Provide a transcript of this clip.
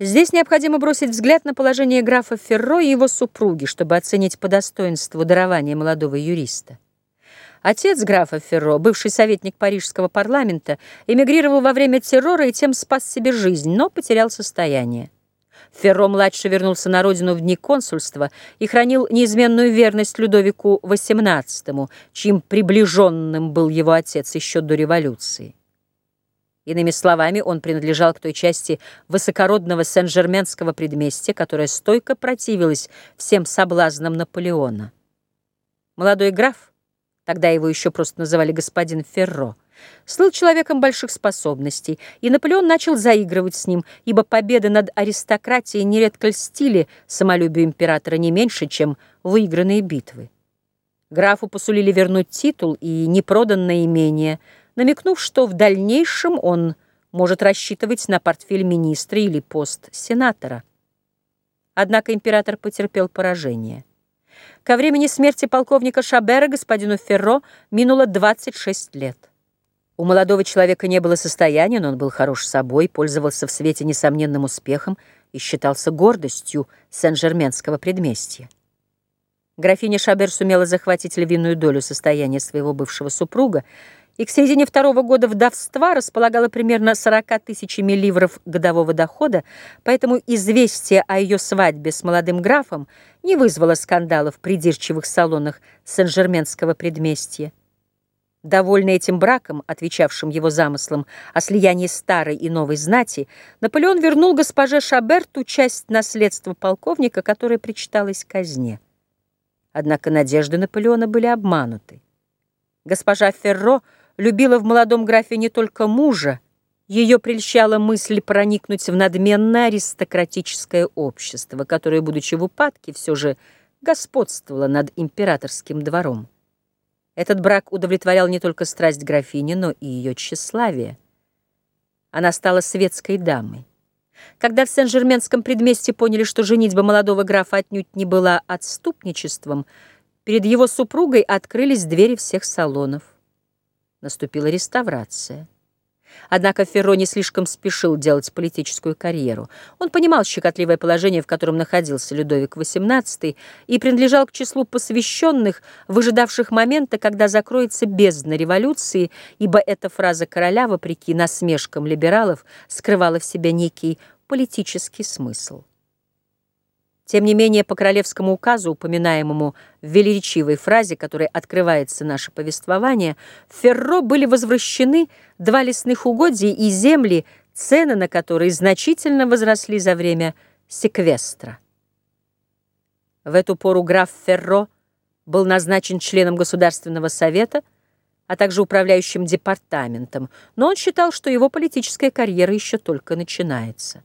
Здесь необходимо бросить взгляд на положение графа Ферро и его супруги, чтобы оценить по достоинству дарования молодого юриста. Отец графа Ферро, бывший советник парижского парламента, эмигрировал во время террора и тем спас себе жизнь, но потерял состояние. Ферро-младший вернулся на родину в дни консульства и хранил неизменную верность Людовику XVIII, чьим приближенным был его отец еще до революции. Иными словами, он принадлежал к той части высокородного сен-жерменского предместья, которая стойко противилась всем соблазнам Наполеона. Молодой граф, тогда его еще просто называли господин Ферро, слыл человеком больших способностей, и Наполеон начал заигрывать с ним, ибо победы над аристократией нередко льстили самолюбию императора не меньше, чем выигранные битвы. Графу посулили вернуть титул и непроданное имение – намекнув, что в дальнейшем он может рассчитывать на портфель министра или пост сенатора. Однако император потерпел поражение. Ко времени смерти полковника Шабера господину Ферро минуло 26 лет. У молодого человека не было состояния, но он был хорош собой, пользовался в свете несомненным успехом и считался гордостью Сен-Жерменского предместья. Графиня Шабер сумела захватить львиную долю состояния своего бывшего супруга, и к середине второго года вдовства располагала примерно 40 тысячами ливров годового дохода, поэтому известие о ее свадьбе с молодым графом не вызвало скандалов в придирчивых салонах Сен-Жерменского предместья. Довольный этим браком, отвечавшим его замыслам о слиянии старой и новой знати, Наполеон вернул госпоже Шабер часть наследства полковника, которая причиталась казне. Однако надежды Наполеона были обмануты. Госпожа Ферро — любила в молодом графе не только мужа, ее прельщала мысль проникнуть в надменное аристократическое общество, которое, будучи в упадке, все же господствовало над императорским двором. Этот брак удовлетворял не только страсть графини, но и ее тщеславие. Она стала светской дамой. Когда в Сен-Жерменском предместе поняли, что женитьба молодого графа отнюдь не была отступничеством, перед его супругой открылись двери всех салонов. Наступила реставрация. Однако Ферро не слишком спешил делать политическую карьеру. Он понимал щекотливое положение, в котором находился Людовик XVIII, и принадлежал к числу посвященных, выжидавших момента, когда закроется бездна революции, ибо эта фраза короля, вопреки насмешкам либералов, скрывала в себе некий политический смысл. Тем не менее, по королевскому указу, упоминаемому в велеречивой фразе, которой открывается наше повествование, в Ферро были возвращены два лесных угодья и земли, цены на которые значительно возросли за время секвестра. В эту пору граф Ферро был назначен членом Государственного совета, а также управляющим департаментом, но он считал, что его политическая карьера еще только начинается.